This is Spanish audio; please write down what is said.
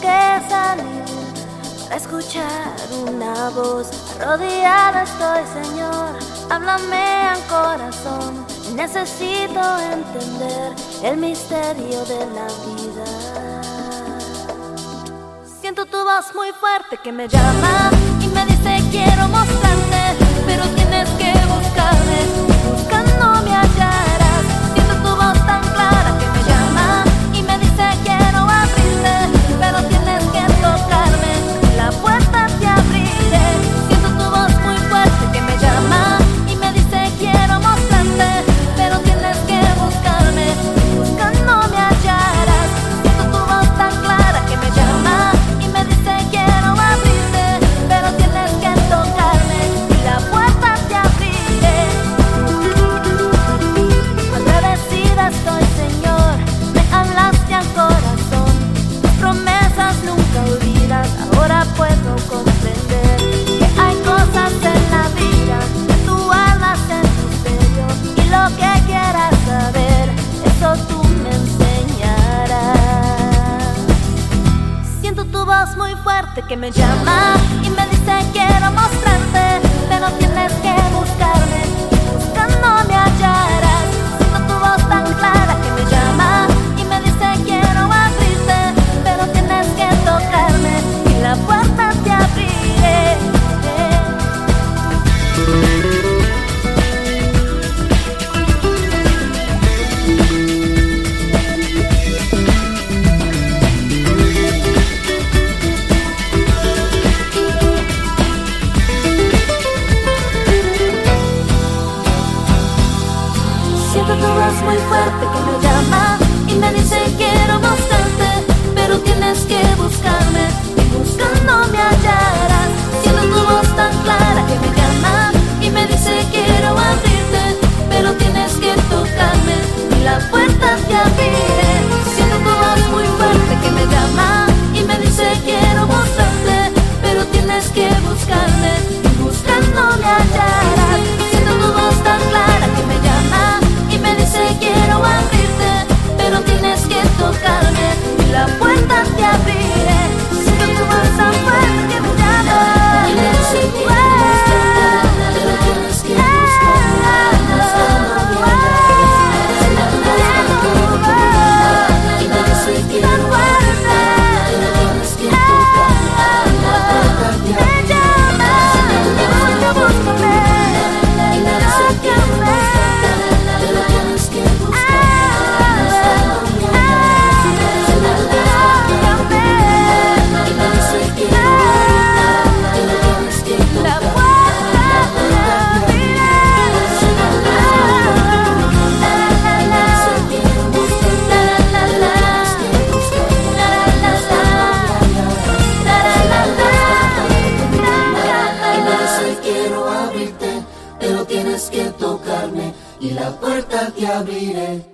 que salir para escuchar una voz. Rodeada estoy, Señor, háblame al corazón. Necesito entender el misterio de la vida. Siento tu voz muy fuerte que me llama y me dice quiero mostrarte, pero tienes que fuerte que me llama y me dice quiero mostrarte, pero tienes que buscarme, buscando me muy fuerte que me llama y me dice quiero mostrarte, pero tienes que buscarme y buscando me hallarás. Siento tu voz tan clara que me llama y me dice quiero abrirte, pero tienes que tocarme y la puerta te abriré. Siento tu voz muy fuerte que me llama y me dice quiero mostrarte, pero tienes que buscarme pero tienes que tocarme y la puerta te abriré.